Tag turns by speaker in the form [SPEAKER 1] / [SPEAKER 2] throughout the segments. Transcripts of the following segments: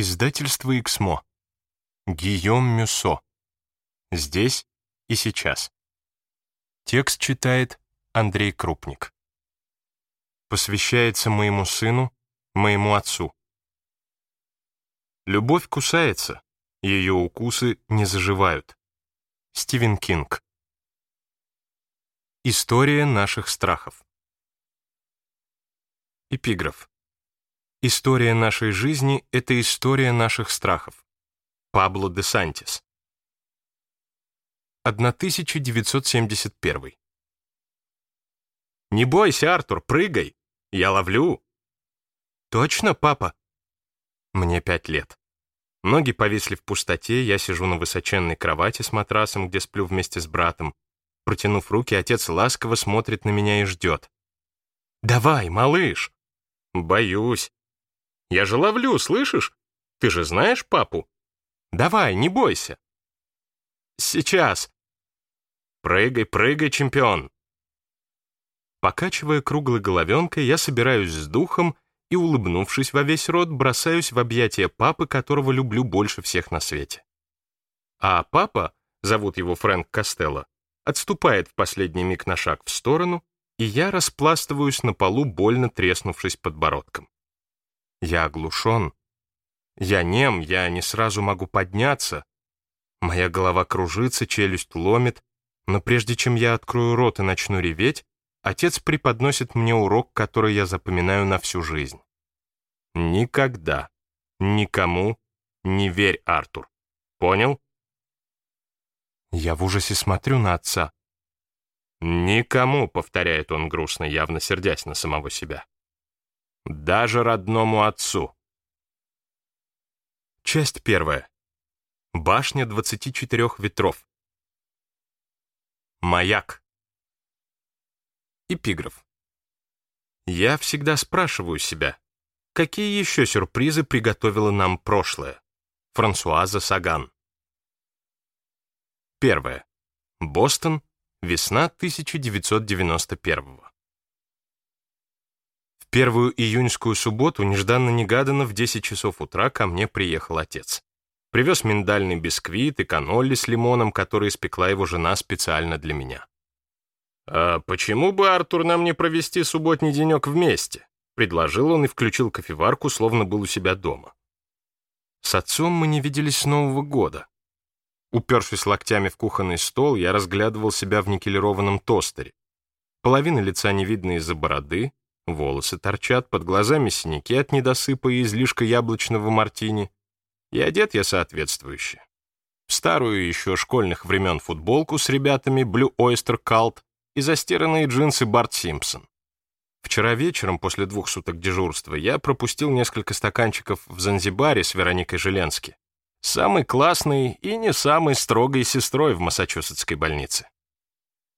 [SPEAKER 1] Издательство «Эксмо». Гийом Мюсо. Здесь и сейчас. Текст читает Андрей Крупник. Посвящается моему сыну, моему отцу. Любовь кусается, ее укусы не заживают. Стивен Кинг. История наших страхов. Эпиграф. История нашей жизни — это история наших страхов. Пабло де Сантис. 1971. «Не бойся, Артур, прыгай! Я ловлю!» «Точно, папа?» Мне пять лет. Ноги повисли в пустоте, я сижу на высоченной кровати с матрасом, где сплю вместе с братом. Протянув руки, отец ласково смотрит на меня и ждет. «Давай, малыш!» «Боюсь. Я же ловлю, слышишь? Ты же знаешь папу? Давай, не бойся. Сейчас. Прыгай, прыгай, чемпион. Покачивая круглой головенкой, я собираюсь с духом и, улыбнувшись во весь рот, бросаюсь в объятия папы, которого люблю больше всех на свете. А папа, зовут его Фрэнк Костелло, отступает в последний миг на шаг в сторону, и я распластываюсь на полу, больно треснувшись подбородком. Я оглушен. Я нем, я не сразу могу подняться. Моя голова кружится, челюсть ломит, но прежде чем я открою рот и начну реветь, отец преподносит мне урок, который я запоминаю на всю жизнь. Никогда, никому не верь, Артур. Понял? Я в ужасе смотрю на отца. «Никому», — повторяет он грустно, явно сердясь на самого себя даже родному отцу. Часть первая. Башня 24 ветров. Маяк. Эпиграф. Я всегда спрашиваю себя, какие еще сюрпризы приготовило нам прошлое? Франсуаза Саган. Первое. Бостон. Весна 1991 первую июньскую субботу нежданно-негаданно в 10 часов утра ко мне приехал отец. Привез миндальный бисквит и канолли с лимоном, который испекла его жена специально для меня. «А почему бы, Артур, нам не провести субботний денек вместе?» Предложил он и включил кофеварку, словно был у себя дома. С отцом мы не виделись с Нового года. Упершись локтями в кухонный стол, я разглядывал себя в никелированном тостере. Половина лица не видно из-за бороды, Волосы торчат, под глазами синяки от недосыпа и излишка яблочного мартини. И одет я соответствующе. В старую еще школьных времен футболку с ребятами Blue Oyster Cult и застиранные джинсы Барт Симпсон. Вчера вечером, после двух суток дежурства, я пропустил несколько стаканчиков в Занзибаре с Вероникой Желенски. Самой классной и не самой строгой сестрой в Массачусетской больнице.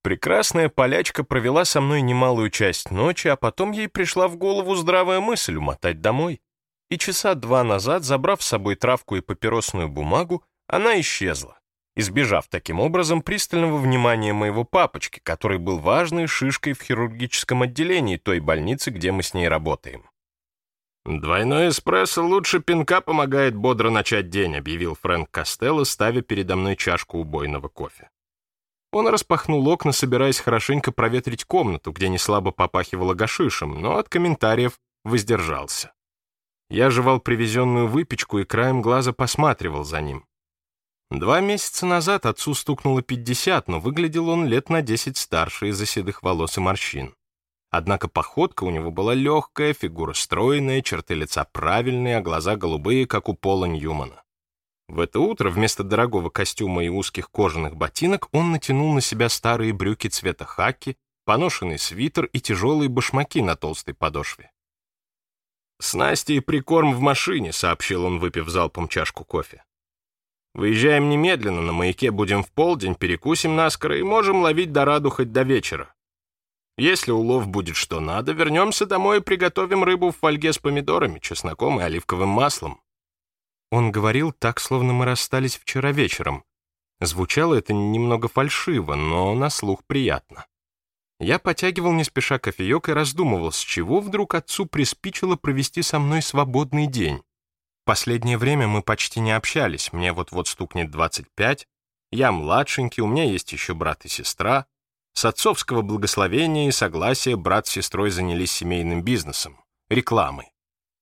[SPEAKER 1] Прекрасная полячка провела со мной немалую часть ночи, а потом ей пришла в голову здравая мысль умотать домой. И часа два назад, забрав с собой травку и папиросную бумагу, она исчезла, избежав таким образом пристального внимания моего папочки, который был важной шишкой в хирургическом отделении той больницы, где мы с ней работаем. «Двойной эспрессо лучше пинка помогает бодро начать день», объявил Фрэнк Костелло, ставя передо мной чашку убойного кофе. Он распахнул окна, собираясь хорошенько проветрить комнату, где неслабо попахивало гашишем, но от комментариев воздержался. Я жевал привезенную выпечку и краем глаза посматривал за ним. Два месяца назад отцу стукнуло 50, но выглядел он лет на 10 старше из-за седых волос и морщин. Однако походка у него была легкая, фигура стройная, черты лица правильные, а глаза голубые, как у Пола Ньюмана. В это утро вместо дорогого костюма и узких кожаных ботинок он натянул на себя старые брюки цвета хаки, поношенный свитер и тяжелые башмаки на толстой подошве. «Снасти и прикорм в машине», — сообщил он, выпив залпом чашку кофе. «Выезжаем немедленно, на маяке будем в полдень, перекусим наскоро и можем ловить дораду хоть до вечера. Если улов будет что надо, вернемся домой и приготовим рыбу в фольге с помидорами, чесноком и оливковым маслом. Он говорил так, словно мы расстались вчера вечером. Звучало это немного фальшиво, но на слух приятно. Я потягивал не спеша кофеек и раздумывал, с чего вдруг отцу приспичило провести со мной свободный день. Последнее время мы почти не общались, мне вот-вот стукнет 25, я младшенький, у меня есть еще брат и сестра. С отцовского благословения и согласия брат с сестрой занялись семейным бизнесом, рекламой.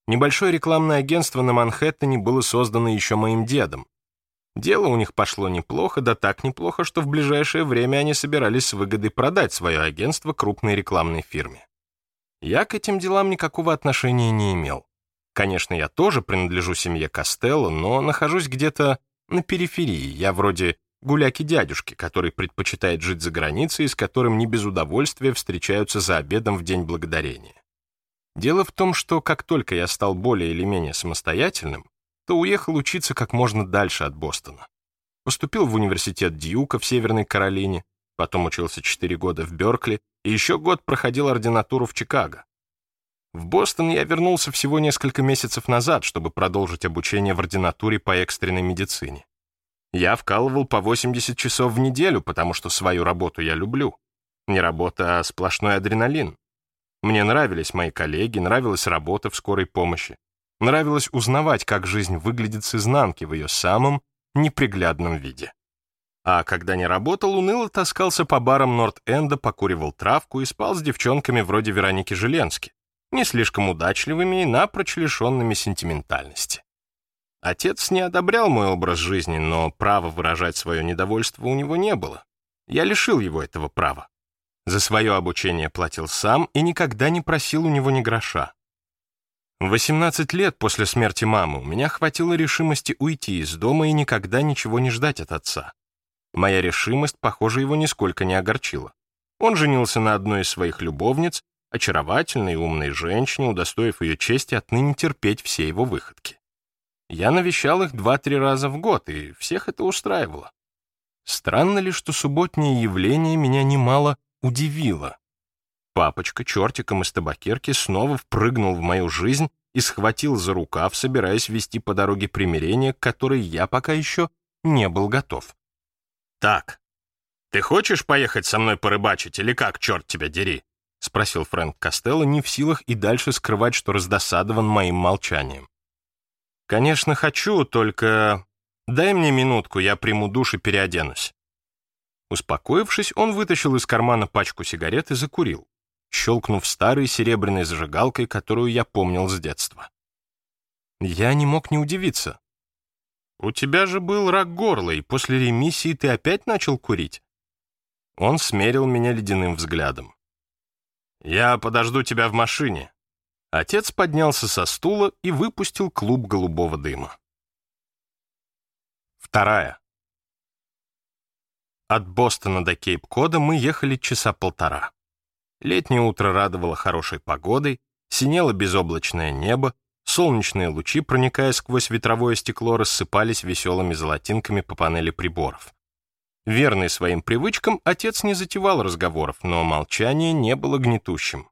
[SPEAKER 1] Небольшое рекламное агентство на Манхэттене было создано еще моим дедом. Дело у них пошло неплохо, да так неплохо, что в ближайшее время они собирались с выгодой продать свое агентство крупной рекламной фирме. Я к этим делам никакого отношения не имел. Конечно, я тоже принадлежу семье Костелло, но нахожусь где-то на периферии. Я вроде гуляки-дядюшки, который предпочитает жить за границей и с которым не без удовольствия встречаются за обедом в День Благодарения. Дело в том, что как только я стал более или менее самостоятельным, то уехал учиться как можно дальше от Бостона. Поступил в университет Дьюка в Северной Каролине, потом учился 4 года в Беркли и еще год проходил ординатуру в Чикаго. В Бостон я вернулся всего несколько месяцев назад, чтобы продолжить обучение в ординатуре по экстренной медицине. Я вкалывал по 80 часов в неделю, потому что свою работу я люблю. Не работа, а сплошной адреналин. Мне нравились мои коллеги, нравилась работа в скорой помощи. Нравилось узнавать, как жизнь выглядит с изнанки в ее самом неприглядном виде. А когда не работал, уныло таскался по барам Норт-Энда, покуривал травку и спал с девчонками вроде Вероники Желенски, не слишком удачливыми и напрочь лишенными сентиментальности. Отец не одобрял мой образ жизни, но права выражать свое недовольство у него не было. Я лишил его этого права. За свое обучение платил сам и никогда не просил у него ни гроша. В 18 лет после смерти мамы у меня хватило решимости уйти из дома и никогда ничего не ждать от отца. Моя решимость, похоже, его нисколько не огорчила. Он женился на одной из своих любовниц, очаровательной и умной женщине, удостоив ее чести отныне терпеть все его выходки. Я навещал их два-три раза в год, и всех это устраивало. Странно ли, что субботнее явление меня немало удивило. Папочка чертиком из табакерки снова впрыгнул в мою жизнь и схватил за рукав, собираясь вести по дороге примирения, к которой я пока еще не был готов. «Так, ты хочешь поехать со мной порыбачить, или как, черт тебя дери?» — спросил Фрэнк Костелло, не в силах и дальше скрывать, что раздосадован моим молчанием. «Конечно, хочу, только дай мне минутку, я приму душ и переоденусь». Успокоившись, он вытащил из кармана пачку сигарет и закурил, щелкнув старой серебряной зажигалкой, которую я помнил с детства. Я не мог не удивиться. «У тебя же был рак горла, и после ремиссии ты опять начал курить?» Он смерил меня ледяным взглядом. «Я подожду тебя в машине. Отец поднялся со стула и выпустил клуб голубого дыма. Вторая. От Бостона до Кейп-Кода мы ехали часа полтора. Летнее утро радовало хорошей погодой, синело безоблачное небо, солнечные лучи, проникая сквозь ветровое стекло, рассыпались веселыми золотинками по панели приборов. Верный своим привычкам, отец не затевал разговоров, но молчание не было гнетущим.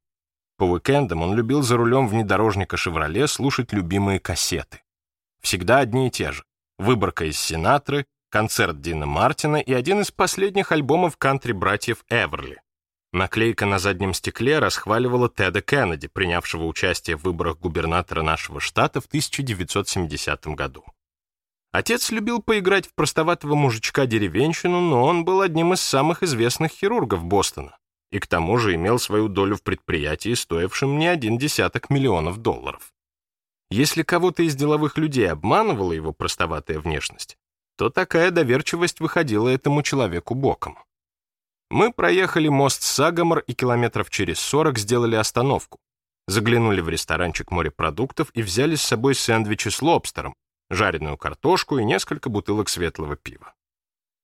[SPEAKER 1] По уикендам он любил за рулем внедорожника «Шевроле» слушать любимые кассеты. Всегда одни и те же. Выборка из «Синатры», концерт Дина Мартина и один из последних альбомов кантри-братьев Эверли. Наклейка на заднем стекле расхваливала Теда Кеннеди, принявшего участие в выборах губернатора нашего штата в 1970 году. Отец любил поиграть в простоватого мужичка-деревенщину, но он был одним из самых известных хирургов Бостона и к тому же имел свою долю в предприятии, стоившем не один десяток миллионов долларов. Если кого-то из деловых людей обманывала его простоватая внешность, то такая доверчивость выходила этому человеку боком. Мы проехали мост Сагомор и километров через 40 сделали остановку. Заглянули в ресторанчик морепродуктов и взяли с собой сэндвичи с лобстером, жареную картошку и несколько бутылок светлого пива.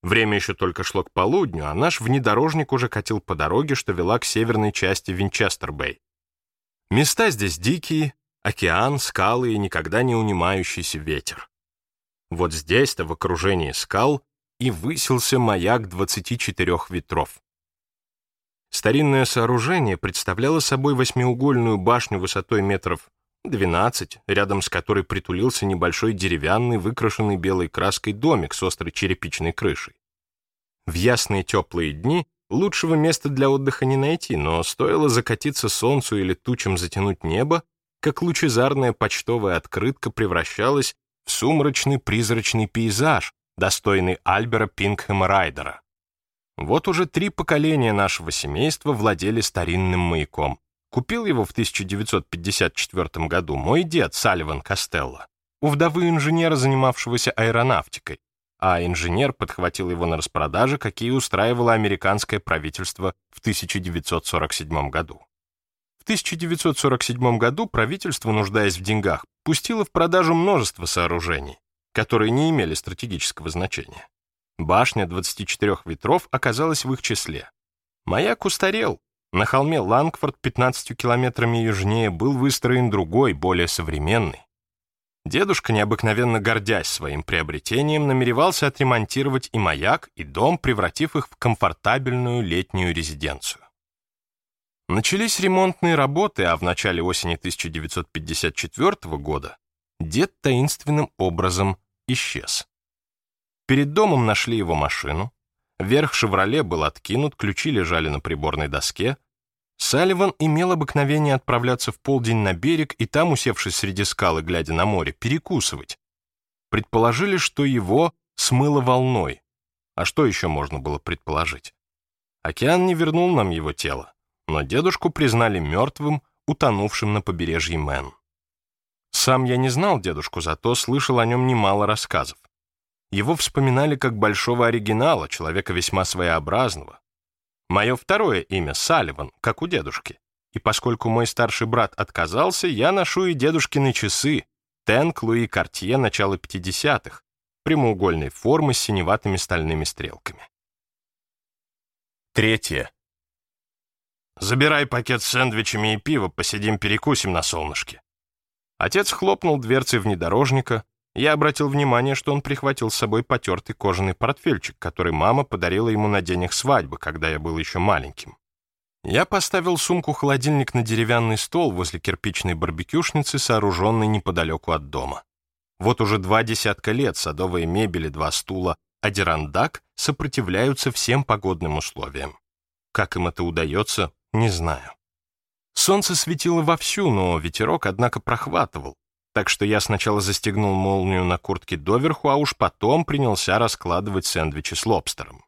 [SPEAKER 1] Время еще только шло к полудню, а наш внедорожник уже катил по дороге, что вела к северной части Винчестер-Бэй. Места здесь дикие, океан, скалы и никогда не унимающийся ветер. Вот здесь-то, в окружении скал, и высился маяк 24 ветров. Старинное сооружение представляло собой восьмиугольную башню высотой метров 12, рядом с которой притулился небольшой деревянный, выкрашенный белой краской домик с острой черепичной крышей. В ясные теплые дни лучшего места для отдыха не найти, но стоило закатиться солнцу или тучам затянуть небо, как лучезарная почтовая открытка превращалась в сумрачный призрачный пейзаж, достойный Альбера Пингхэма Райдера. Вот уже три поколения нашего семейства владели старинным маяком. Купил его в 1954 году мой дед Салливан Костелло, у вдовы инженера, занимавшегося аэронавтикой, а инженер подхватил его на распродаже, какие устраивало американское правительство в 1947 году. В 1947 году правительство, нуждаясь в деньгах, пустило в продажу множество сооружений, которые не имели стратегического значения. Башня 24 ветров оказалась в их числе. Маяк устарел. На холме Лангфорд 15 километрами южнее был выстроен другой, более современный. Дедушка, необыкновенно гордясь своим приобретением, намеревался отремонтировать и маяк, и дом, превратив их в комфортабельную летнюю резиденцию. Начались ремонтные работы, а в начале осени 1954 года дед таинственным образом исчез. Перед домом нашли его машину. Верх «Шевроле» был откинут, ключи лежали на приборной доске. Салливан имел обыкновение отправляться в полдень на берег и там, усевшись среди скал и глядя на море, перекусывать. Предположили, что его смыло волной. А что еще можно было предположить? Океан не вернул нам его тело, но дедушку признали мертвым, утонувшим на побережье Мэн. Сам я не знал дедушку, зато слышал о нем немало рассказов. Его вспоминали как большого оригинала, человека весьма своеобразного. Мое второе имя — Салливан, как у дедушки. И поскольку мой старший брат отказался, я ношу и дедушкины часы, Тенк Луи Картье начала 50-х, прямоугольной формы с синеватыми стальными стрелками. Третье. «Забирай пакет с сэндвичами и пиво, посидим перекусим на солнышке». Отец хлопнул дверцей внедорожника, я обратил внимание, что он прихватил с собой потертый кожаный портфельчик, который мама подарила ему на день их свадьбы, когда я был еще маленьким. Я поставил сумку-холодильник на деревянный стол возле кирпичной барбекюшницы, сооруженной неподалеку от дома. Вот уже два десятка лет садовые мебели, два стула, а дерандак сопротивляются всем погодным условиям. Как им это удается, не знаю. Солнце светило вовсю, но ветерок, однако, прохватывал, так что я сначала застегнул молнию на куртке доверху, а уж потом принялся раскладывать сэндвичи с лобстером.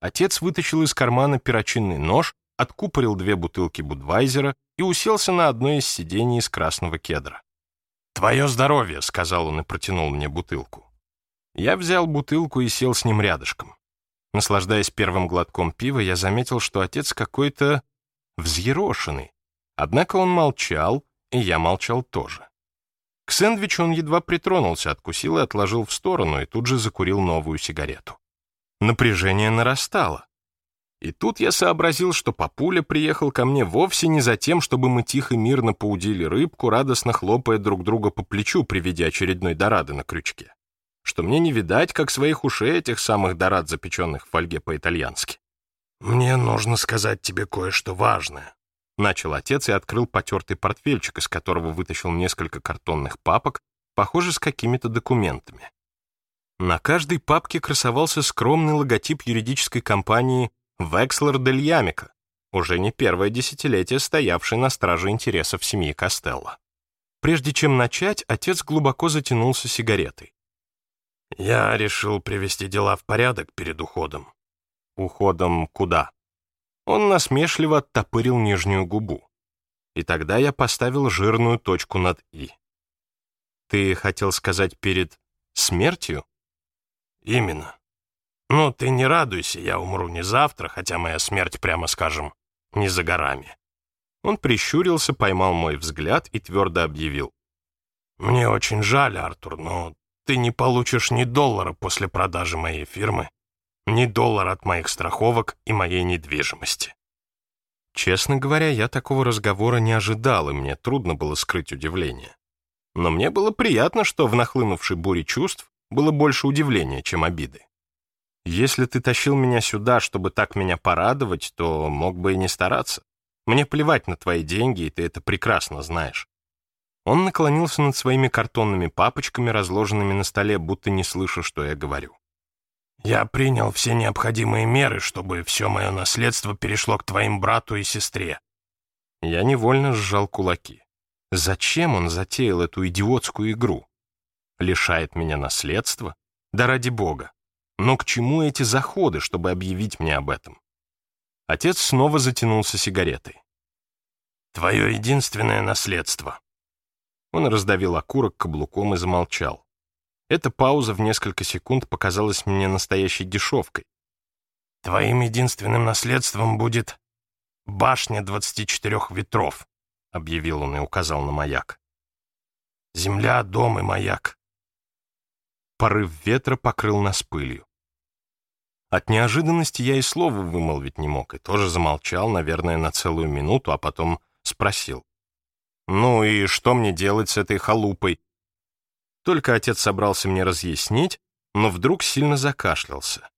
[SPEAKER 1] Отец вытащил из кармана перочинный нож, откупорил две бутылки Будвайзера и уселся на одно из сидений из красного кедра. «Твое здоровье», — сказал он и протянул мне бутылку. Я взял бутылку и сел с ним рядышком. Наслаждаясь первым глотком пива, я заметил, что отец какой-то взъерошенный. Однако он молчал, и я молчал тоже. К сэндвичу он едва притронулся, откусил и отложил в сторону, и тут же закурил новую сигарету. Напряжение нарастало. И тут я сообразил, что папуля приехал ко мне вовсе не за тем, чтобы мы тихо и мирно поудили рыбку, радостно хлопая друг друга по плечу при виде очередной дорады на крючке. Что мне не видать, как своих ушей этих самых дорад, запеченных в фольге по-итальянски. «Мне нужно сказать тебе кое-что важное», Начал отец и открыл потертый портфельчик, из которого вытащил несколько картонных папок, похоже, с какими-то документами. На каждой папке красовался скромный логотип юридической компании «Векслер дель Ямика», уже не первое десятилетие стоявшей на страже интересов семьи Костелло. Прежде чем начать, отец глубоко затянулся сигаретой. «Я решил привести дела в порядок перед уходом». «Уходом куда?» Он насмешливо оттопырил нижнюю губу. И тогда я поставил жирную точку над «и». Ты хотел сказать перед смертью? Именно. Ну, ты не радуйся, я умру не завтра, хотя моя смерть, прямо скажем, не за горами. Он прищурился, поймал мой взгляд и твердо объявил. Мне очень жаль, Артур, но ты не получишь ни доллара после продажи моей фирмы ни доллар от моих страховок и моей недвижимости. Честно говоря, я такого разговора не ожидал, и мне трудно было скрыть удивление. Но мне было приятно, что в нахлынувшей буре чувств было больше удивления, чем обиды. Если ты тащил меня сюда, чтобы так меня порадовать, то мог бы и не стараться. Мне плевать на твои деньги, и ты это прекрасно знаешь. Он наклонился над своими картонными папочками, разложенными на столе, будто не слыша, что я говорю. Я принял все необходимые меры, чтобы все мое наследство перешло к твоим брату и сестре». Я невольно сжал кулаки. Зачем он затеял эту идиотскую игру? Лишает меня наследства? Да ради бога. Но к чему эти заходы, чтобы объявить мне об этом? Отец снова затянулся сигаретой. «Твое единственное наследство». Он раздавил окурок каблуком и замолчал. Эта пауза в несколько секунд показалась мне настоящей дешевкой. «Твоим единственным наследством будет башня двадцати четырех ветров», объявил он и указал на маяк. «Земля, дом и маяк». Порыв ветра покрыл нас пылью. От неожиданности я и слова вымолвить не мог, и тоже замолчал, наверное, на целую минуту, а потом спросил. «Ну и что мне делать с этой халупой?» Только отец собрался мне разъяснить, но вдруг сильно закашлялся.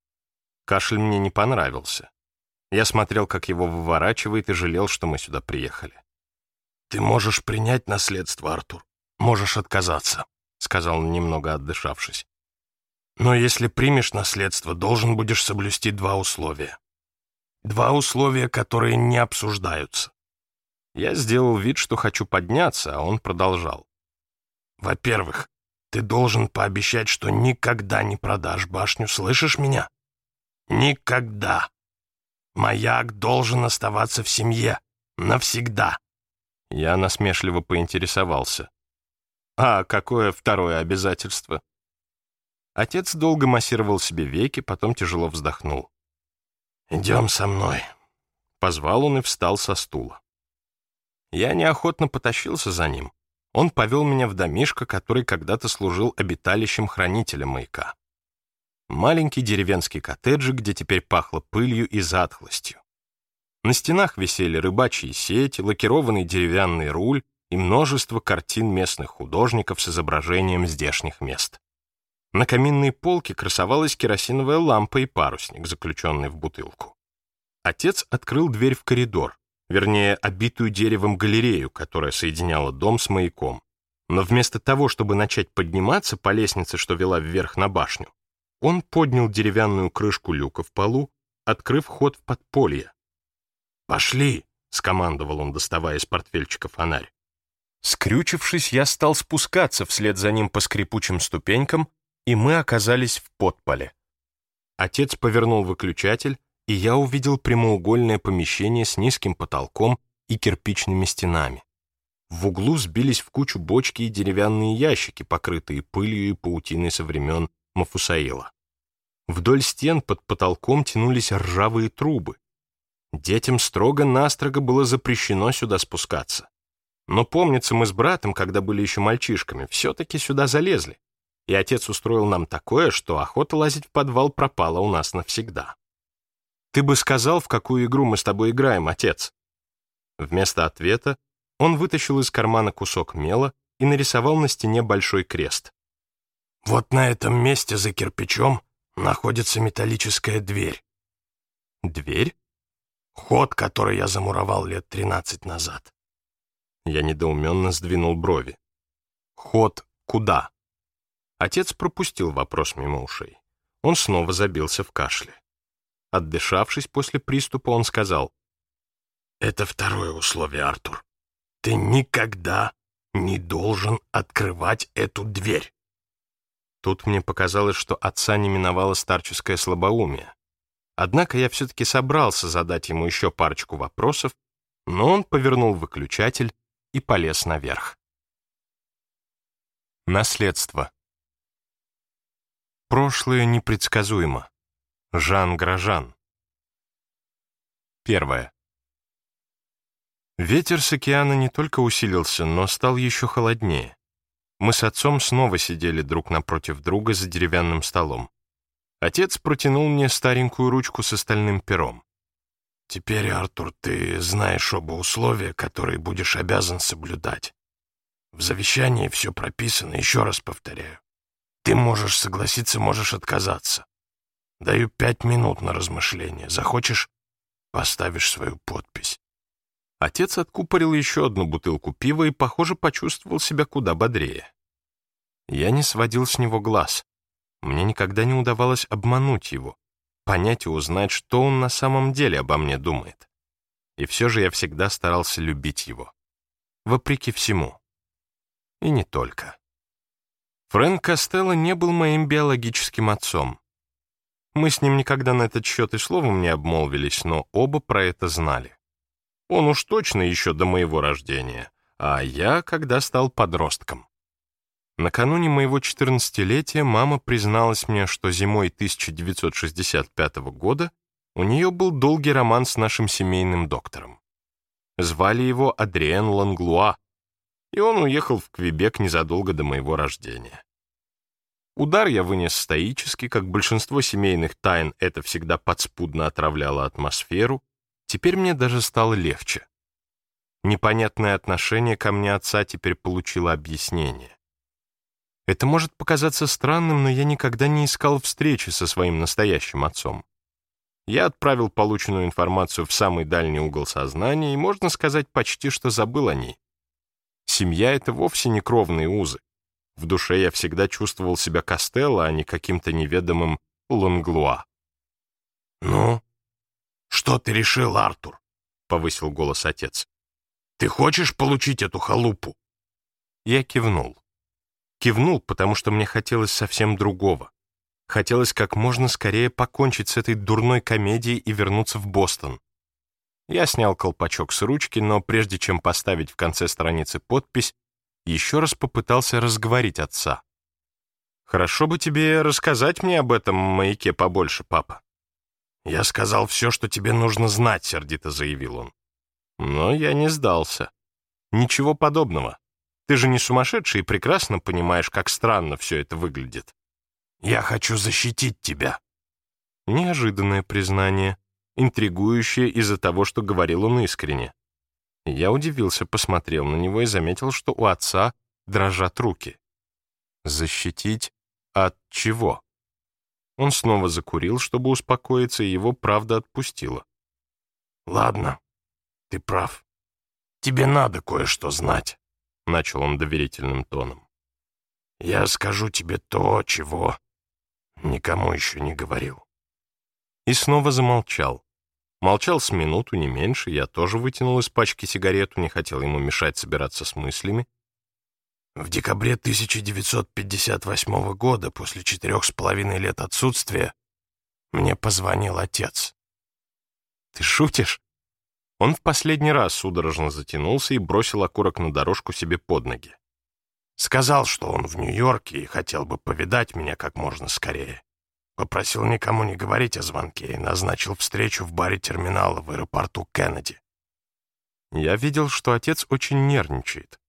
[SPEAKER 1] Кашель мне не понравился. Я смотрел, как его выворачивает, и жалел, что мы сюда приехали. «Ты можешь принять наследство, Артур. Можешь отказаться», — сказал он, немного отдышавшись. «Но если примешь наследство, должен будешь соблюсти два условия. Два условия, которые не обсуждаются». Я сделал вид, что хочу подняться, а он продолжал. «Во-первых, ты должен пообещать, что никогда не продашь башню, слышишь меня? Никогда. Маяк должен оставаться в семье. Навсегда. Я насмешливо поинтересовался. А какое второе обязательство? Отец долго массировал себе веки, потом тяжело вздохнул. «Идем со мной», — позвал он и встал со стула. Я неохотно потащился за ним. Он повел меня в домишко, который когда-то служил обиталищем хранителя маяка. Маленький деревенский коттеджик, где теперь пахло пылью и затхлостью. На стенах висели рыбачьи сети, лакированный деревянный руль и множество картин местных художников с изображением здешних мест. На каминной полке красовалась керосиновая лампа и парусник, заключенный в бутылку. Отец открыл дверь в коридор, вернее, обитую деревом галерею, которая соединяла дом с маяком. Но вместо того, чтобы начать подниматься по лестнице, что вела вверх на башню, он поднял деревянную крышку люка в полу, открыв ход в подполье. «Пошли!» — скомандовал он, доставая из портфельчика фонарь. Скрючившись, я стал спускаться вслед за ним по скрипучим ступенькам, и мы оказались в подполе. Отец повернул выключатель, и я увидел прямоугольное помещение с низким потолком и кирпичными стенами. В углу сбились в кучу бочки и деревянные ящики, покрытые пылью и паутиной со времен Мафусаила. Вдоль стен под потолком тянулись ржавые трубы. Детям строго-настрого было запрещено сюда спускаться. Но помнится, мы с братом, когда были еще мальчишками, все-таки сюда залезли. И отец устроил нам такое, что охота лазить в подвал пропала у нас навсегда. Ты бы сказал, в какую игру мы с тобой играем, отец?» Вместо ответа он вытащил из кармана кусок мела и нарисовал на стене большой крест. «Вот на этом месте за кирпичом находится металлическая дверь». «Дверь?» «Ход, который я замуровал лет тринадцать назад». Я недоуменно сдвинул брови. «Ход куда?» Отец пропустил вопрос мимо ушей. Он снова забился в кашле. Отдышавшись после приступа, он сказал, «Это второе условие, Артур. Ты никогда не должен открывать эту дверь». Тут мне показалось, что отца не миновало старческое слабоумие. Однако я все-таки собрался задать ему еще парочку вопросов, но он повернул выключатель и полез наверх. Наследство. Прошлое непредсказуемо. Жан Грожан. Первое. Ветер с океана не только усилился, но стал еще холоднее. Мы с отцом снова сидели друг напротив друга за деревянным столом. Отец протянул мне старенькую ручку с остальным пером. «Теперь, Артур, ты знаешь оба условия, которые будешь обязан соблюдать. В завещании все прописано, еще раз повторяю. Ты можешь согласиться, можешь отказаться. Даю пять минут на размышление. Захочешь, поставишь свою подпись. Отец откупорил еще одну бутылку пива и, похоже, почувствовал себя куда бодрее. Я не сводил с него глаз. Мне никогда не удавалось обмануть его, понять и узнать, что он на самом деле обо мне думает. И все же я всегда старался любить его. Вопреки всему. И не только. Фрэнк Костелло не был моим биологическим отцом. Мы с ним никогда на этот счет и словом не обмолвились, но оба про это знали. Он уж точно еще до моего рождения, а я, когда стал подростком. Накануне моего 14-летия мама призналась мне, что зимой 1965 года у нее был долгий роман с нашим семейным доктором. Звали его Адриен Ланглуа, и он уехал в Квебек незадолго до моего рождения. Удар я вынес стоически, как большинство семейных тайн это всегда подспудно отравляло атмосферу, теперь мне даже стало легче. Непонятное отношение ко мне отца теперь получило объяснение. Это может показаться странным, но я никогда не искал встречи со своим настоящим отцом. Я отправил полученную информацию в самый дальний угол сознания и, можно сказать, почти что забыл о ней. Семья — это вовсе не кровные узы. В душе я всегда чувствовал себя Костелло, а не каким-то неведомым Ланглуа.
[SPEAKER 2] «Ну, что ты решил, Артур?» — повысил голос отец. «Ты хочешь получить эту халупу?»
[SPEAKER 1] Я кивнул. Кивнул, потому что мне хотелось совсем другого. Хотелось как можно скорее покончить с этой дурной комедией и вернуться в Бостон. Я снял колпачок с ручки, но прежде чем поставить в конце страницы подпись, еще раз попытался разговорить отца. «Хорошо бы тебе рассказать мне об этом маяке побольше, папа».
[SPEAKER 2] «Я сказал все, что тебе нужно знать», — сердито заявил он.
[SPEAKER 1] Но я не сдался. Ничего подобного. Ты же не сумасшедший и прекрасно понимаешь, как странно все это выглядит.
[SPEAKER 2] Я хочу защитить тебя.
[SPEAKER 1] Неожиданное признание интригующее из-за того, что говорил он искренне. Я удивился, посмотрел на него и заметил, что у отца дрожат руки. Защитить от чего? Он снова закурил, чтобы успокоиться, и его правда отпустила.
[SPEAKER 2] «Ладно, ты прав. Тебе надо кое-что знать», — начал он доверительным тоном. «Я скажу тебе то, чего никому еще не говорил».
[SPEAKER 1] И снова замолчал. Молчал с минуту, не меньше, я тоже вытянул из пачки сигарету, не хотел ему мешать собираться с мыслями.
[SPEAKER 2] В декабре 1958 года, после четырех с половиной лет отсутствия, мне позвонил отец.
[SPEAKER 1] «Ты шутишь?» Он в последний раз судорожно затянулся и бросил окурок на дорожку себе под ноги.
[SPEAKER 2] Сказал, что он в Нью-Йорке и хотел бы повидать меня как можно скорее. Попросил никому не говорить о звонке и назначил встречу в баре терминала в аэропорту Кеннеди.
[SPEAKER 1] Я видел, что отец очень нервничает.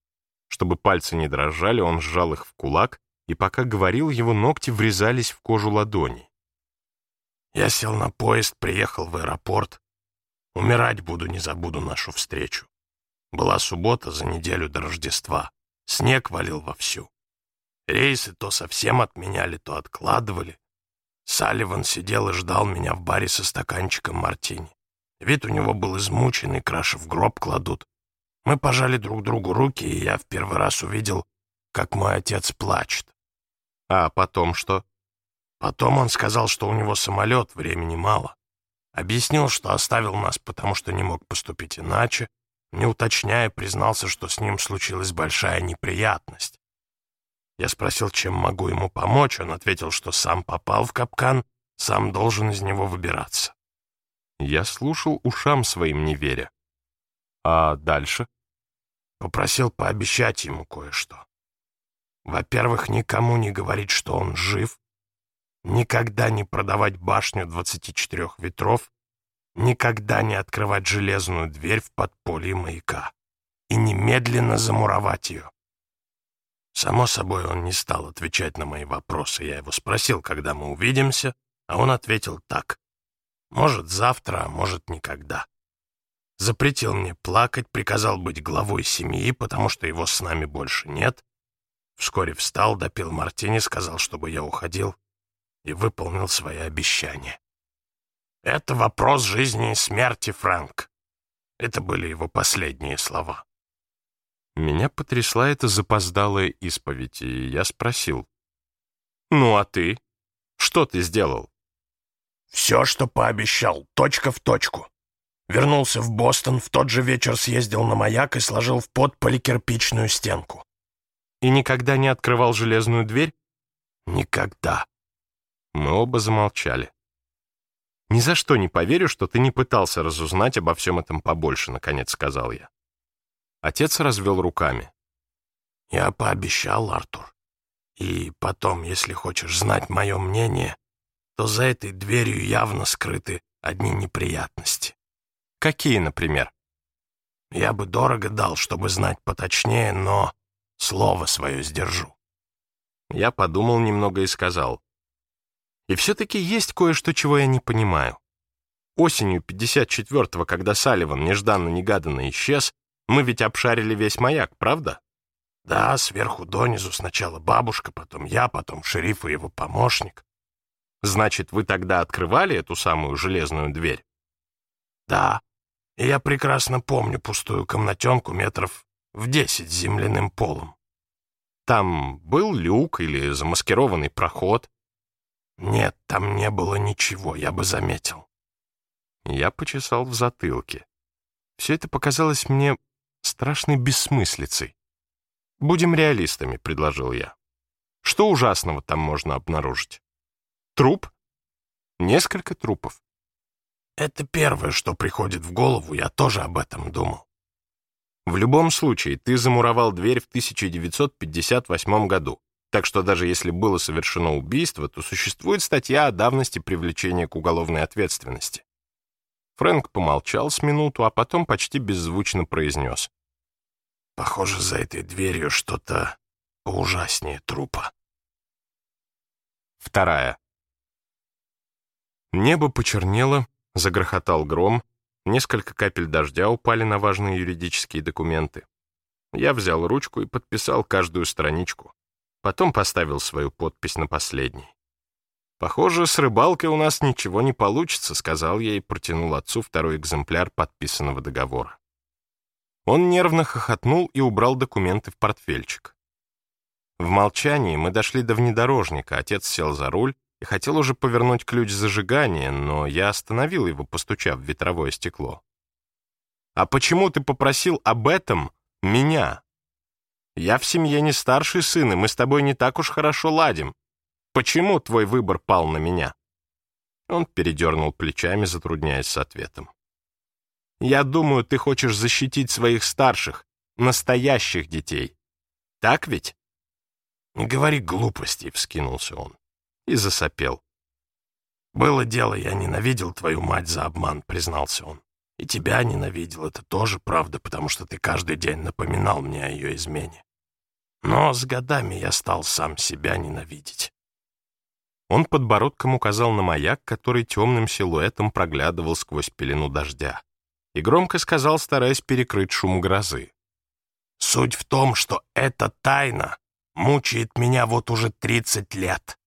[SPEAKER 1] Чтобы пальцы не дрожали, он сжал их в кулак, и пока говорил, его ногти врезались в кожу ладоней.
[SPEAKER 2] Я сел на поезд, приехал в аэропорт. Умирать буду, не забуду нашу встречу. Была суббота за неделю до Рождества. Снег валил вовсю. Рейсы то совсем отменяли, то откладывали. Салливан сидел и ждал меня в баре со стаканчиком мартини. Вид у него был измученный, краши в гроб кладут. Мы пожали друг другу руки, и я в первый раз увидел, как мой отец плачет.
[SPEAKER 1] А потом что?
[SPEAKER 2] Потом он сказал, что у него самолет, времени мало. Объяснил, что оставил нас, потому что не мог поступить иначе. Не уточняя, признался, что с ним случилась большая неприятность. Я спросил, чем могу ему помочь. Он ответил, что сам попал в капкан, сам должен из него выбираться.
[SPEAKER 1] Я слушал ушам своим, не веря. А дальше?
[SPEAKER 2] Попросил пообещать ему кое-что. Во-первых, никому не говорить, что он жив, никогда не продавать башню 24 ветров, никогда не открывать железную дверь в подполье маяка и немедленно замуровать ее. Само собой, он не стал отвечать на мои вопросы. Я его спросил, когда мы увидимся, а он ответил так. Может, завтра, а может, никогда. Запретил мне плакать, приказал быть главой семьи, потому что его с нами больше нет. Вскоре встал, допил мартини, сказал, чтобы я уходил, и выполнил свои обещания. «Это вопрос жизни и смерти, Фрэнк». Это были его последние слова.
[SPEAKER 1] Меня потрясла эта запоздалая исповедь, и я спросил. «Ну а ты? Что ты сделал?»
[SPEAKER 2] «Все, что пообещал, точка в точку. Вернулся в Бостон, в тот же вечер съездил на маяк и сложил в подполе кирпичную стенку.
[SPEAKER 1] И никогда не открывал железную дверь?
[SPEAKER 2] Никогда.
[SPEAKER 1] Мы оба замолчали. «Ни за что не поверю, что ты не пытался разузнать обо всем этом побольше», — наконец сказал я. Отец развел руками.
[SPEAKER 2] «Я пообещал, Артур. И потом, если хочешь знать мое мнение, то за этой дверью явно скрыты одни неприятности».
[SPEAKER 1] «Какие, например?»
[SPEAKER 2] «Я бы дорого дал, чтобы знать поточнее, но слово свое сдержу».
[SPEAKER 1] Я подумал немного и сказал. И все-таки есть кое-что, чего я не понимаю. Осенью 54-го, когда Салливан нежданно-негаданно исчез, мы ведь обшарили весь маяк, правда?
[SPEAKER 2] Да, сверху донизу сначала бабушка, потом я, потом шериф и его помощник.
[SPEAKER 1] Значит, вы тогда открывали эту самую железную дверь?
[SPEAKER 2] Да, и я прекрасно помню пустую комнатенку метров в десять земляным полом.
[SPEAKER 1] Там был люк или замаскированный проход?
[SPEAKER 2] Нет, там не было ничего, я бы заметил.
[SPEAKER 1] Я почесал в затылке. Все это показалось мне страшной бессмыслицей. «Будем реалистами», — предложил я. «Что ужасного там можно обнаружить? Труп? Несколько трупов?»
[SPEAKER 2] «Это первое, что приходит в голову, я тоже об этом думал».
[SPEAKER 1] «В любом случае, ты замуровал дверь в 1958 году. Так что даже если было совершено убийство, то существует статья о давности привлечения к уголовной ответственности. Фрэнк помолчал с минуту, а потом почти беззвучно произнес.
[SPEAKER 2] «Похоже, за этой дверью что-то поужаснее трупа».
[SPEAKER 1] Вторая. Небо почернело, загрохотал гром, несколько капель дождя упали на важные юридические документы. Я взял ручку и подписал каждую страничку. Потом поставил свою подпись на последней. «Похоже, с рыбалкой у нас ничего не получится», — сказал я и протянул отцу второй экземпляр подписанного договора. Он нервно хохотнул и убрал документы в портфельчик. В молчании мы дошли до внедорожника, отец сел за руль и хотел уже повернуть ключ зажигания, но я остановил его, постучав в ветровое стекло. «А почему ты попросил об этом меня?» Я в семье не старший сын, и мы с тобой не так уж хорошо ладим. Почему твой выбор пал на меня?» Он передернул плечами, затрудняясь с ответом. «Я думаю, ты хочешь защитить своих старших, настоящих детей. Так ведь?»
[SPEAKER 2] «Не говори глупостей», — вскинулся он и засопел. «Было дело, я ненавидел твою мать за обман», — признался он. И тебя ненавидел, это тоже правда, потому что ты каждый день напоминал мне о ее измене. Но с годами я стал сам себя ненавидеть.
[SPEAKER 1] Он подбородком указал на маяк, который темным силуэтом проглядывал сквозь пелену дождя, и громко сказал, стараясь перекрыть шум грозы.
[SPEAKER 2] «Суть в том, что эта тайна мучает меня вот уже тридцать лет.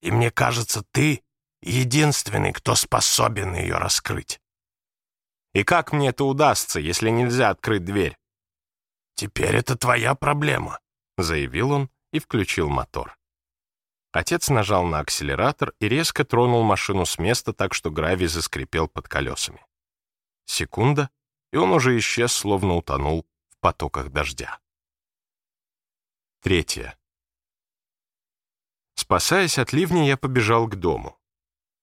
[SPEAKER 2] И мне кажется, ты единственный, кто способен ее раскрыть.
[SPEAKER 1] И как мне это удастся, если нельзя открыть дверь?
[SPEAKER 2] Теперь это твоя проблема,
[SPEAKER 1] заявил он и включил мотор. Отец нажал на акселератор и резко тронул машину с места так, что гравий заскрипел под колесами. Секунда, и он уже исчез, словно утонул в потоках дождя. Третье. Спасаясь от ливня, я побежал к дому.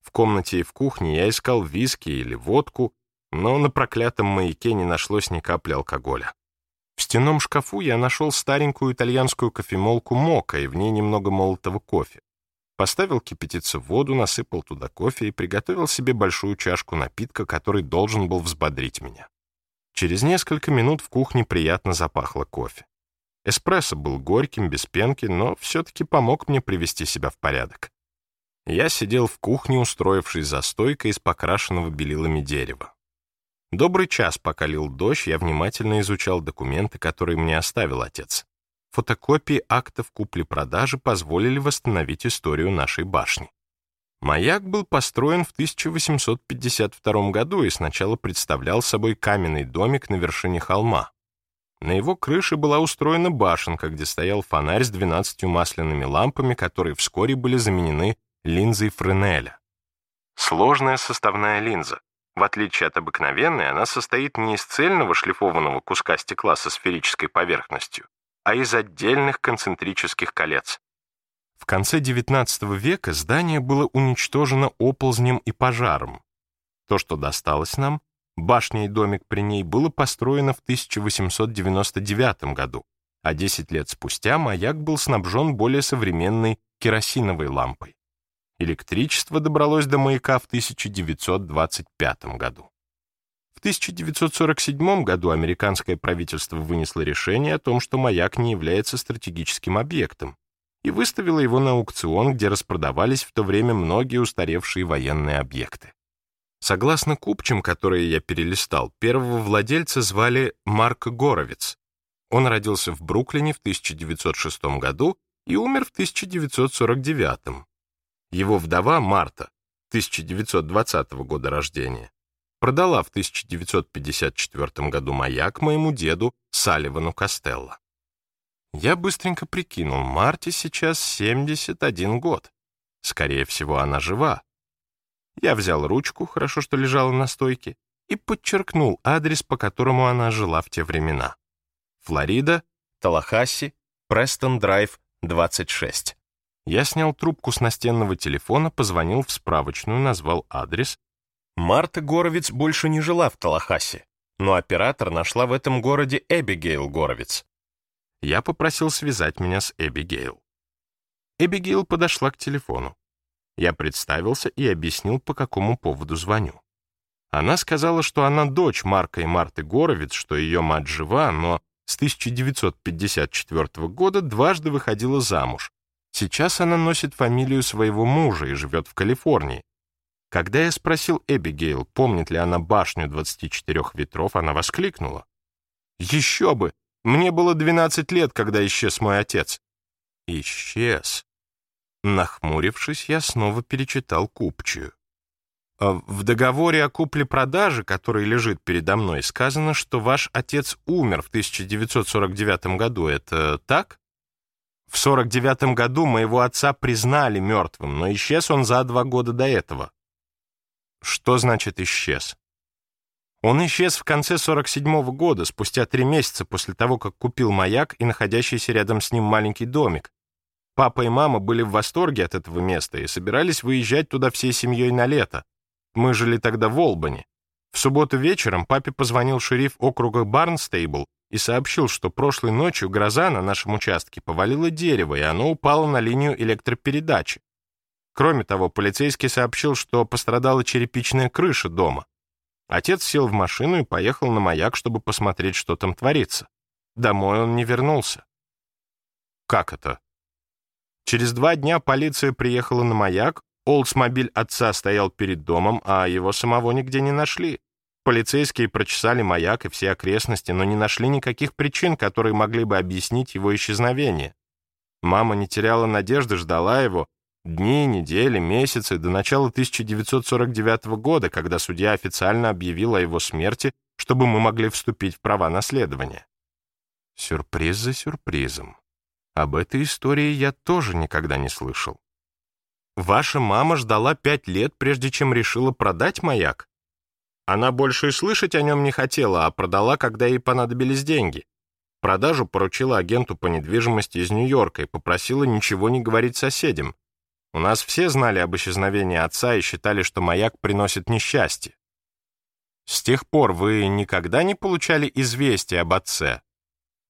[SPEAKER 1] В комнате и в кухне я искал виски или водку, но на проклятом маяке не нашлось ни капли алкоголя. В стенном шкафу я нашел старенькую итальянскую кофемолку Мока и в ней немного молотого кофе. Поставил кипятиться воду, насыпал туда кофе и приготовил себе большую чашку напитка, который должен был взбодрить меня. Через несколько минут в кухне приятно запахло кофе. Эспрессо был горьким, без пенки, но все-таки помог мне привести себя в порядок. Я сидел в кухне, устроившись за стойкой из покрашенного белилами дерева. Добрый час, пока лил дождь, я внимательно изучал документы, которые мне оставил отец. Фотокопии актов купли-продажи позволили восстановить историю нашей башни. Маяк был построен в 1852 году и сначала представлял собой каменный домик на вершине холма. На его крыше была устроена башенка, где стоял фонарь с 12 масляными лампами, которые вскоре были заменены линзой Френеля. Сложная составная линза, в отличие от обыкновенной, она состоит не из цельного шлифованного куска стекла со сферической поверхностью, а из отдельных концентрических колец. В конце XIX века здание было уничтожено оползнем и пожаром. То, что досталось нам, башня и домик при ней, было построено в 1899 году, а 10 лет спустя маяк был снабжен более современной керосиновой лампой. Электричество добралось до маяка в 1925 году. В 1947 году американское правительство вынесло решение о том, что маяк не является стратегическим объектом, и выставило его на аукцион, где распродавались в то время многие устаревшие военные объекты. Согласно купчим, которые я перелистал, первого владельца звали Марк Горовец. Он родился в Бруклине в 1906 году и умер в 1949. Его вдова Марта, 1920 года рождения, продала в 1954 году маяк моему деду Салливану Костелло. Я быстренько прикинул, Марте сейчас 71 год. Скорее всего, она жива. Я взял ручку, хорошо, что лежала на стойке, и подчеркнул адрес, по которому она жила в те времена. Флорида, Талахасси, Престон-Драйв, 26. Я снял трубку с настенного телефона, позвонил в справочную, назвал адрес. Марта Горовец больше не жила в Талахассе, но оператор нашла в этом городе Эбигейл Горовец. Я попросил связать меня с Эбигейл. Эбигейл подошла к телефону. Я представился и объяснил, по какому поводу звоню. Она сказала, что она дочь Марка и Марты Горовец, что ее мать жива, но с 1954 года дважды выходила замуж. Сейчас она носит фамилию своего мужа и живет в Калифорнии. Когда я спросил Эбигейл, помнит ли она башню 24 ветров, она воскликнула. «Еще бы! Мне было 12 лет, когда исчез мой отец». «Исчез?» Нахмурившись, я снова перечитал купчую. А в договоре о купле-продаже, который лежит передо мной, сказано, что ваш отец умер в 1949 году. Это так? В 49 году моего отца признали мертвым, но исчез он за два года до этого. Что значит исчез? Он исчез в конце 47 -го года, спустя три месяца после того, как купил маяк и находящийся рядом с ним маленький домик. Папа и мама были в восторге от этого места и собирались выезжать туда всей семьей на лето. Мы жили тогда в Олбани. В субботу вечером папе позвонил шериф округа Барнстейбл и сообщил, что прошлой ночью гроза на нашем участке повалила дерево, и оно упало на линию электропередачи. Кроме того, полицейский сообщил, что пострадала черепичная крыша дома. Отец сел в машину и поехал на маяк, чтобы посмотреть, что там творится. Домой он не вернулся. Как это? Через два дня полиция приехала на маяк, Олдсмобиль отца стоял перед домом, а его самого нигде не нашли. Полицейские прочесали маяк и все окрестности, но не нашли никаких причин, которые могли бы объяснить его исчезновение. Мама не теряла надежды, ждала его дни, недели, месяцы до начала 1949 года, когда судья официально объявил о его смерти, чтобы мы могли вступить в права наследования. Сюрприз за сюрпризом. Об этой истории я тоже никогда не слышал. Ваша мама ждала пять лет, прежде чем решила продать маяк? Она больше и слышать о нем не хотела, а продала, когда ей понадобились деньги. Продажу поручила агенту по недвижимости из Нью-Йорка и попросила ничего не говорить соседям. У нас все знали об исчезновении отца и считали, что маяк приносит несчастье. С тех пор вы никогда не получали известия об отце?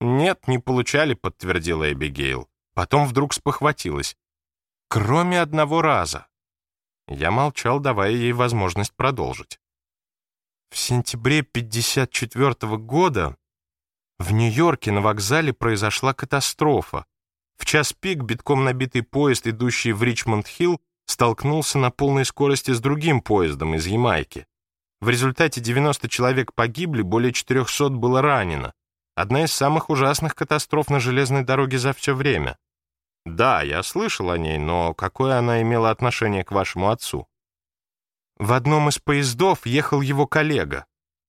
[SPEAKER 1] «Нет, не получали», — подтвердила Эбигейл. Потом вдруг спохватилась. «Кроме одного раза». Я молчал, давая ей возможность продолжить. В сентябре 54 -го года в Нью-Йорке на вокзале произошла катастрофа. В час пик битком набитый поезд, идущий в Ричмонд-Хилл, столкнулся на полной скорости с другим поездом из Ямайки. В результате 90 человек погибли, более 400 было ранено. Одна из самых ужасных катастроф на железной дороге за все время. Да, я слышал о ней, но какое она имела отношение к вашему отцу? В одном из поездов ехал его коллега.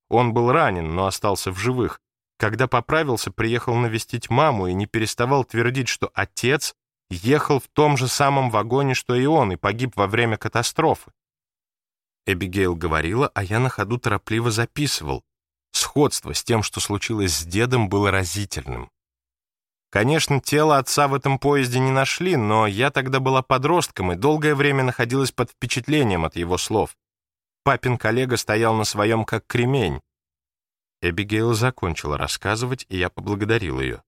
[SPEAKER 1] Он был ранен, но остался в живых. Когда поправился, приехал навестить маму и не переставал твердить, что отец ехал в том же самом вагоне, что и он, и погиб во время катастрофы. Эбигейл говорила, а я на ходу торопливо записывал. Сходство с тем, что случилось с дедом, было разительным. Конечно, тело отца в этом поезде не нашли, но я тогда была подростком и долгое время находилась под впечатлением от его слов. Папин коллега стоял на своем как кремень. Эбигейл закончила рассказывать, и я поблагодарил ее.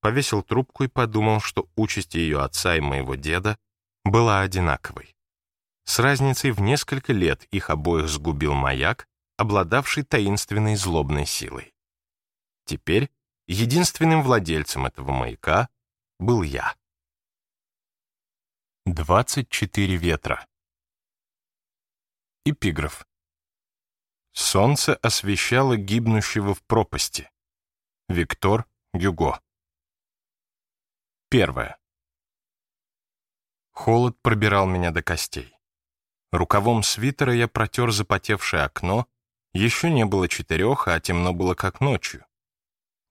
[SPEAKER 1] Повесил трубку и подумал, что участь ее отца и моего деда была одинаковой. С разницей в несколько лет их обоих сгубил маяк, обладавший таинственной злобной силой. Теперь единственным владельцем этого маяка был я. 24 ветра. Эпиграф. Солнце освещало гибнущего в пропасти. Виктор Гюго. Первое. Холод пробирал меня до костей. Рукавом свитера я протер запотевшее окно. Еще не было четырех, а темно было как ночью.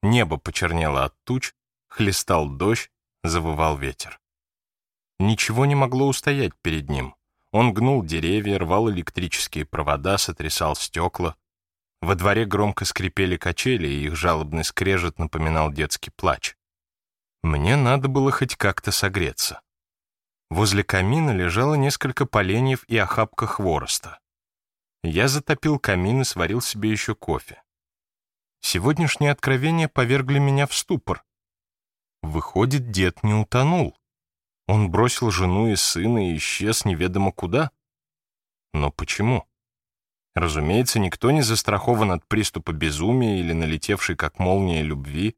[SPEAKER 1] Небо почернело от туч, хлестал дождь, завывал ветер. Ничего не могло устоять перед ним. Он гнул деревья, рвал электрические провода, сотрясал стекла. Во дворе громко скрипели качели, и их жалобный скрежет напоминал детский плач. Мне надо было хоть как-то согреться. Возле камина лежало несколько поленьев и охапка хвороста. Я затопил камин и сварил себе еще кофе. Сегодняшние откровения повергли меня в ступор. Выходит, дед не утонул. Он бросил жену и сына и исчез неведомо куда. Но почему? Разумеется, никто не застрахован от приступа безумия или налетевшей как молния любви,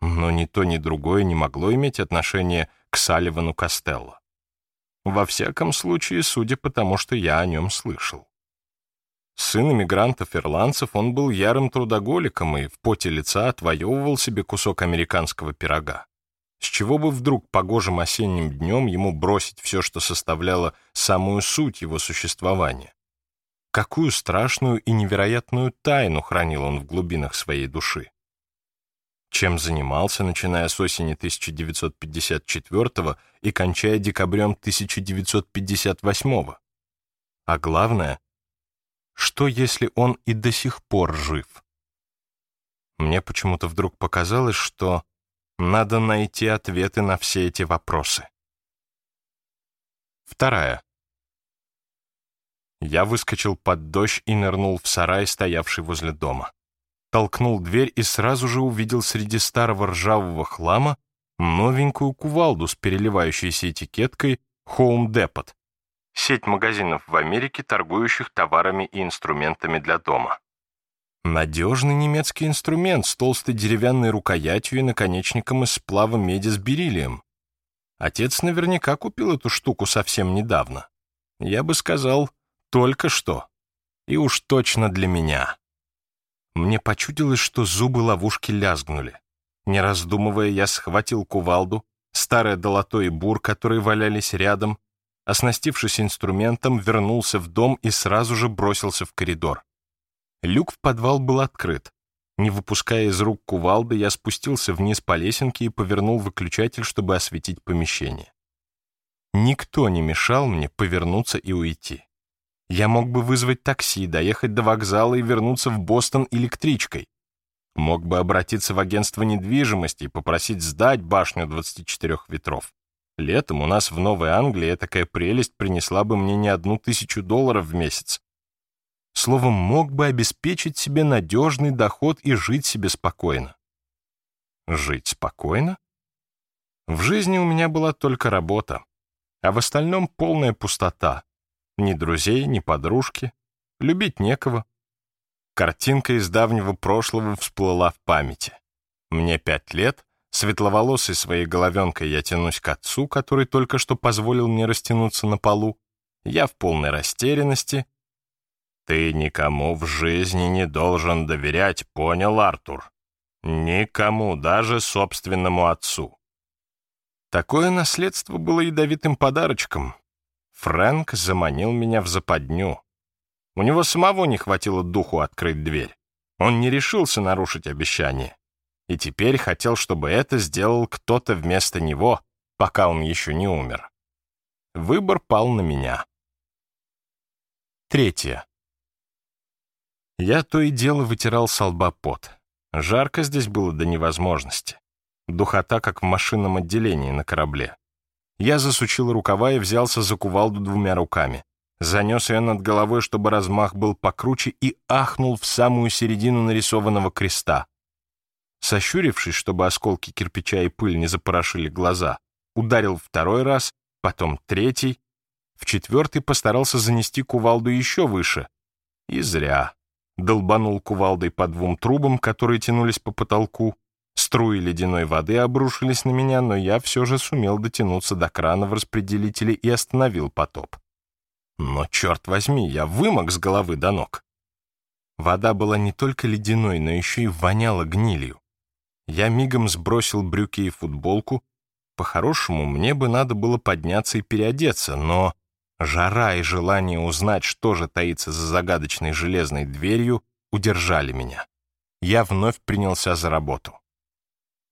[SPEAKER 1] но ни то, ни другое не могло иметь отношения к Салливану Костелло. Во всяком случае, судя по тому, что я о нем слышал. Сын иммигрантов-ирландцев, он был ярым трудоголиком и в поте лица отвоевывал себе кусок американского пирога. С чего бы вдруг погожим осенним днем ему бросить все, что составляло самую суть его существования? Какую страшную и невероятную тайну хранил он в глубинах своей души? чем занимался, начиная с осени 1954 и кончая декабрем 1958. А главное, что если он и до сих пор жив? Мне почему-то вдруг показалось, что надо найти ответы на все эти вопросы. Вторая. Я выскочил под дождь и нырнул в сарай, стоявший возле дома толкнул дверь и сразу же увидел среди старого ржавого хлама новенькую кувалду с переливающейся этикеткой Home Depot, сеть магазинов в Америке, торгующих товарами и инструментами для дома. Надежный немецкий инструмент с толстой деревянной рукоятью и наконечником из сплава меди с бериллием. Отец наверняка купил эту штуку совсем недавно. Я бы сказал, только что. И уж точно для меня. Мне почудилось, что зубы ловушки лязгнули. Не раздумывая, я схватил кувалду, старое долото и бур, которые валялись рядом, оснастившись инструментом, вернулся в дом и сразу же бросился в коридор. Люк в подвал был открыт. Не выпуская из рук кувалды, я спустился вниз по лесенке и повернул выключатель, чтобы осветить помещение. Никто не мешал мне повернуться и уйти. Я мог бы вызвать такси, доехать до вокзала и вернуться в Бостон электричкой. Мог бы обратиться в агентство недвижимости и попросить сдать башню 24 ветров. Летом у нас в Новой Англии такая прелесть принесла бы мне не одну тысячу долларов в месяц. Словом, мог бы обеспечить себе надежный доход и жить себе спокойно. Жить спокойно? В жизни у меня была только работа, а в остальном полная пустота. Ни друзей, ни подружки. Любить некого. Картинка из давнего прошлого всплыла в памяти. Мне пять лет, светловолосый своей головенкой я тянусь к отцу, который только что позволил мне растянуться на полу. Я в полной растерянности. «Ты никому в жизни не должен доверять, понял, Артур? Никому, даже собственному отцу». Такое наследство было ядовитым подарочком, Фрэнк заманил меня в западню. У него самого не хватило духу открыть дверь. Он не решился нарушить обещание. И теперь хотел, чтобы это сделал кто-то вместо него, пока он еще не умер. Выбор пал на меня. Третье. Я то и дело вытирал с лба пот. Жарко здесь было до невозможности. Духота, как в машинном отделении на корабле. Я засучил рукава и взялся за кувалду двумя руками. Занес ее над головой, чтобы размах был покруче, и ахнул в самую середину нарисованного креста. Сощурившись, чтобы осколки кирпича и пыль не запорошили глаза, ударил второй раз, потом третий. В четвертый постарался занести кувалду еще выше. И зря. Долбанул кувалдой по двум трубам, которые тянулись по потолку. Струи ледяной воды обрушились на меня, но я все же сумел дотянуться до крана в распределителе и остановил потоп. Но, черт возьми, я вымок с головы до ног. Вода была не только ледяной, но еще и воняла гнилью. Я мигом сбросил брюки и футболку. По-хорошему, мне бы надо было подняться и переодеться, но жара и желание узнать, что же таится за загадочной железной дверью, удержали меня. Я вновь принялся за работу.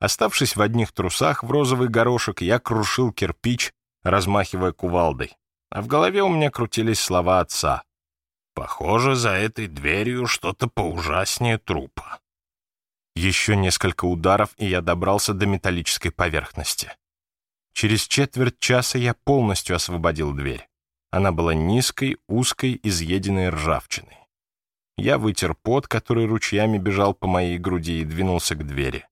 [SPEAKER 1] Оставшись в одних трусах в розовый горошек, я крушил кирпич, размахивая кувалдой. А в голове у меня крутились слова отца. «Похоже, за этой дверью что-то поужаснее трупа». Еще несколько ударов, и я добрался до металлической поверхности. Через четверть часа я полностью освободил дверь. Она была низкой, узкой, изъеденной ржавчиной. Я вытер пот, который ручьями бежал по моей груди, и двинулся к двери.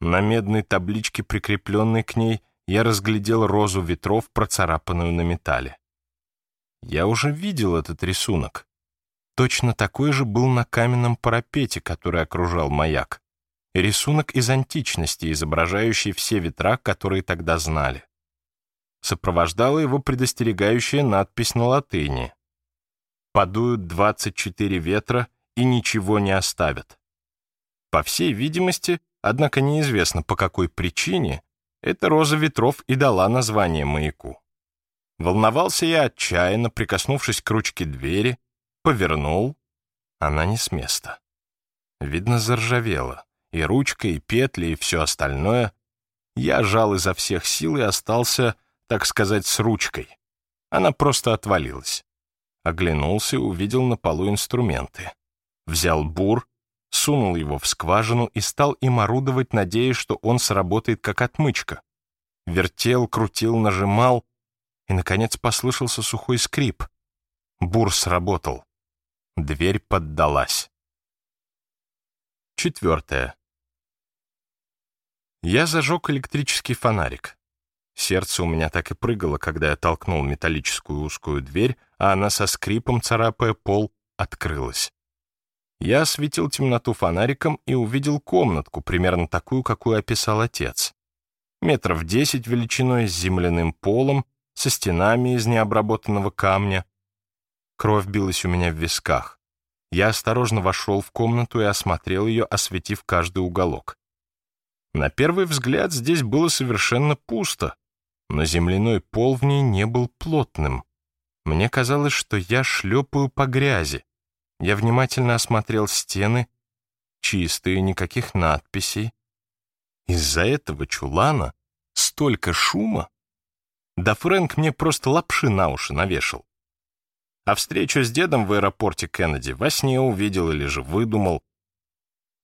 [SPEAKER 1] На медной табличке, прикрепленной к ней, я разглядел розу ветров, процарапанную на металле. Я уже видел этот рисунок. Точно такой же был на каменном парапете, который окружал маяк. Рисунок из античности, изображающий все ветра, которые тогда знали. Сопровождала его предостерегающая надпись на латыни. «Подуют 24 ветра и ничего не оставят». По всей видимости, Однако неизвестно, по какой причине эта роза ветров и дала название маяку. Волновался я отчаянно, прикоснувшись к ручке двери, повернул. Она не с места. Видно, заржавела. И ручка, и петли, и все остальное. Я жал изо всех сил и остался, так сказать, с ручкой. Она просто отвалилась. Оглянулся и увидел на полу инструменты. Взял бур, сунул его в скважину и стал им орудовать, надеясь, что он сработает как отмычка. Вертел, крутил, нажимал, и, наконец, послышался сухой скрип. Бур сработал. Дверь поддалась. Четвертое. Я зажег электрический фонарик. Сердце у меня так и прыгало, когда я толкнул металлическую узкую дверь, а она со скрипом, царапая пол, открылась. Я осветил темноту фонариком и увидел комнатку, примерно такую, какую описал отец. Метров десять величиной с земляным полом, со стенами из необработанного камня. Кровь билась у меня в висках. Я осторожно вошел в комнату и осмотрел ее, осветив каждый уголок. На первый взгляд здесь было совершенно пусто, но земляной пол в ней не был плотным. Мне казалось, что я шлепаю по грязи. Я внимательно осмотрел стены, чистые, никаких надписей. Из-за этого чулана столько шума. Да Фрэнк мне просто лапши на уши навешал. А встречу с дедом в аэропорте Кеннеди во сне увидел или же выдумал.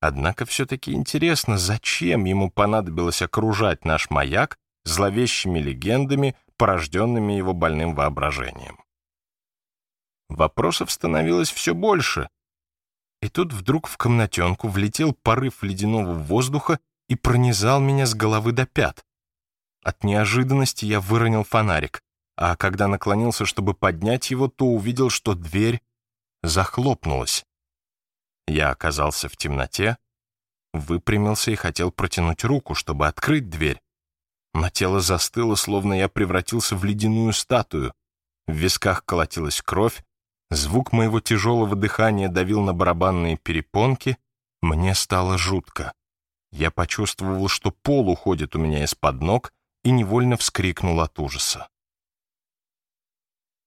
[SPEAKER 1] Однако все-таки интересно, зачем ему понадобилось окружать наш маяк зловещими легендами, порожденными его больным воображением. Вопросов становилось все больше. И тут вдруг в комнатенку влетел порыв ледяного воздуха и пронизал меня с головы до пят. От неожиданности я выронил фонарик, а когда наклонился, чтобы поднять его, то увидел, что дверь захлопнулась. Я оказался в темноте, выпрямился и хотел протянуть руку, чтобы открыть дверь. Но тело застыло, словно я превратился в ледяную статую. В висках колотилась кровь, Звук моего тяжелого дыхания давил на барабанные перепонки. Мне стало жутко. Я почувствовал, что пол уходит у меня из-под ног и невольно вскрикнул от ужаса.